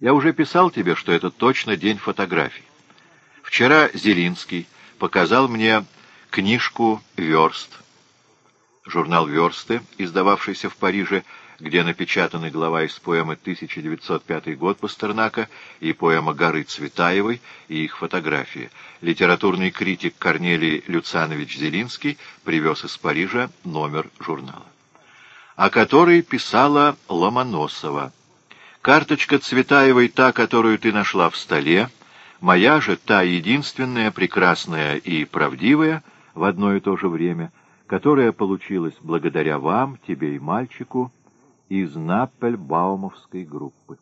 Я уже писал тебе, что это точно день фотографий. Вчера Зелинский показал мне книжку «Верст». Журнал «Версты», издававшийся в Париже, где напечатаны глава из поэмы «1905 год» Пастернака и поэма «Горы Цветаевой» и их фотографии. Литературный критик Корнелий Люцанович Зелинский привез из Парижа номер журнала. О которой писала Ломоносова. «Карточка Цветаевой, та, которую ты нашла в столе, моя же та единственная, прекрасная и правдивая в одно и то же время, которая получилась благодаря вам, тебе и мальчику, из Наппельбаумовской группы.